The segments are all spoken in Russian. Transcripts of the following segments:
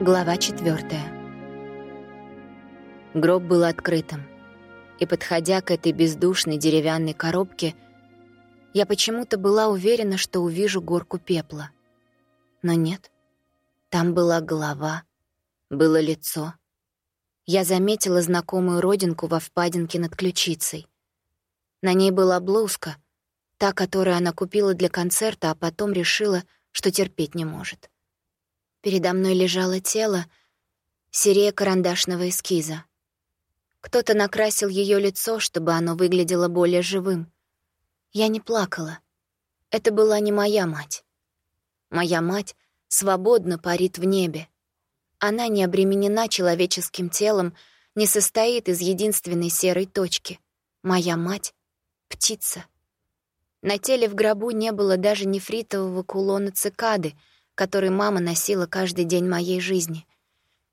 Глава четвертая. Гроб был открытым, и, подходя к этой бездушной деревянной коробке, я почему-то была уверена, что увижу горку пепла. Но нет. Там была голова, было лицо. Я заметила знакомую родинку во впадинке над ключицей. На ней была блузка, та, которую она купила для концерта, а потом решила, что терпеть не может. Передо мной лежало тело, серия карандашного эскиза. Кто-то накрасил ее лицо, чтобы оно выглядело более живым. Я не плакала. Это была не моя мать. Моя мать свободно парит в небе. Она не обременена человеческим телом, не состоит из единственной серой точки. Моя мать — птица. На теле в гробу не было даже нефритового кулона цикады — который мама носила каждый день моей жизни.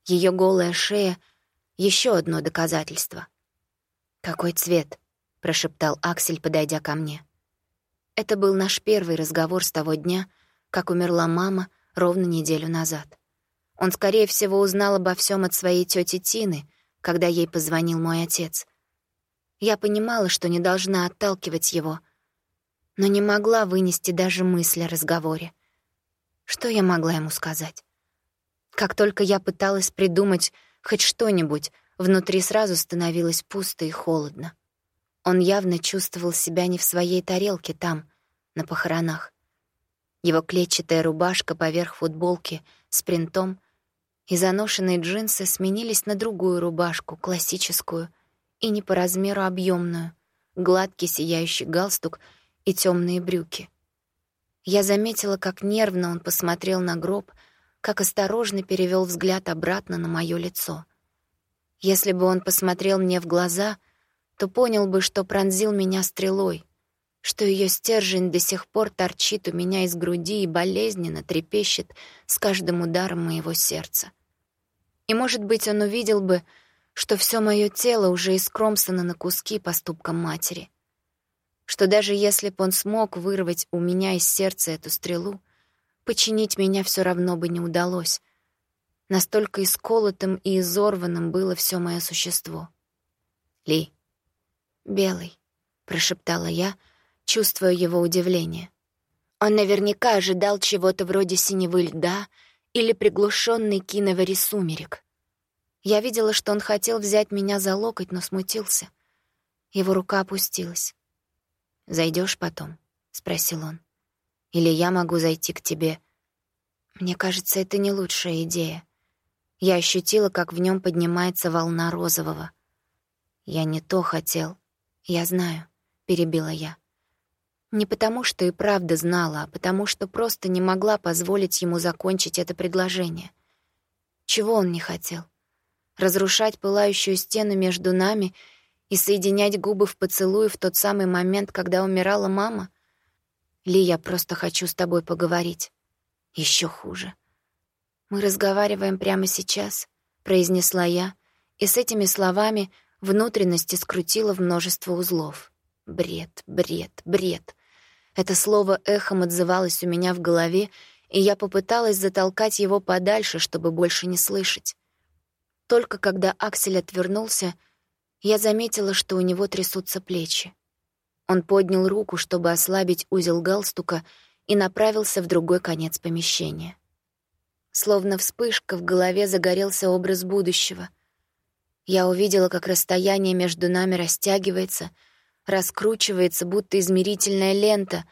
Ее голая шея — еще одно доказательство. «Какой цвет?» — прошептал Аксель, подойдя ко мне. Это был наш первый разговор с того дня, как умерла мама ровно неделю назад. Он, скорее всего, узнал обо всем от своей тети Тины, когда ей позвонил мой отец. Я понимала, что не должна отталкивать его, но не могла вынести даже мысли о разговоре. Что я могла ему сказать? Как только я пыталась придумать хоть что-нибудь, внутри сразу становилось пусто и холодно. Он явно чувствовал себя не в своей тарелке там, на похоронах. Его клетчатая рубашка поверх футболки с принтом и заношенные джинсы сменились на другую рубашку, классическую и не по размеру объемную, гладкий сияющий галстук и темные брюки — я заметила, как нервно он посмотрел на гроб, как осторожно перевел взгляд обратно на мое лицо. Если бы он посмотрел мне в глаза, то понял бы, что пронзил меня стрелой, что ее стержень до сих пор торчит у меня из груди и болезненно трепещет с каждым ударом моего сердца. И, может быть, он увидел бы, что все мое тело уже искромсано на куски поступком матери — что даже если б он смог вырвать у меня из сердца эту стрелу, починить меня все равно бы не удалось. Настолько исколотым и изорванным было все мое существо. «Ли». «Белый», — прошептала я, чувствуя его удивление. Он наверняка ожидал чего-то вроде синевы льда или приглушенный киновари сумерек. Я видела, что он хотел взять меня за локоть, но смутился. Его рука опустилась. Зайдешь потом?» — спросил он. «Или я могу зайти к тебе?» Мне кажется, это не лучшая идея. Я ощутила, как в нем поднимается волна розового. «Я не то хотел. Я знаю», — перебила я. Не потому, что и правда знала, а потому, что просто не могла позволить ему закончить это предложение. Чего он не хотел? Разрушать пылающую стену между нами — и соединять губы в поцелуе в тот самый момент, когда умирала мама? Ли, я просто хочу с тобой поговорить. Еще хуже. Мы разговариваем прямо сейчас, произнесла я, и с этими словами внутренности скрутила в множество узлов. Бред, бред, бред. Это слово эхом отзывалось у меня в голове, и я попыталась затолкать его подальше, чтобы больше не слышать. Только когда Аксель отвернулся, я заметила, что у него трясутся плечи. Он поднял руку, чтобы ослабить узел галстука, и направился в другой конец помещения. Словно вспышка в голове загорелся образ будущего. Я увидела, как расстояние между нами растягивается, раскручивается, будто измерительная лента,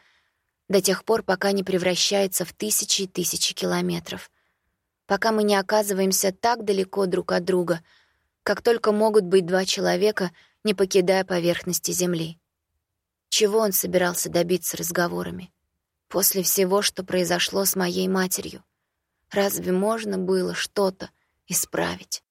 до тех пор, пока не превращается в тысячи и тысячи километров. Пока мы не оказываемся так далеко друг от друга — как только могут быть два человека, не покидая поверхности Земли. Чего он собирался добиться разговорами? После всего, что произошло с моей матерью. Разве можно было что-то исправить?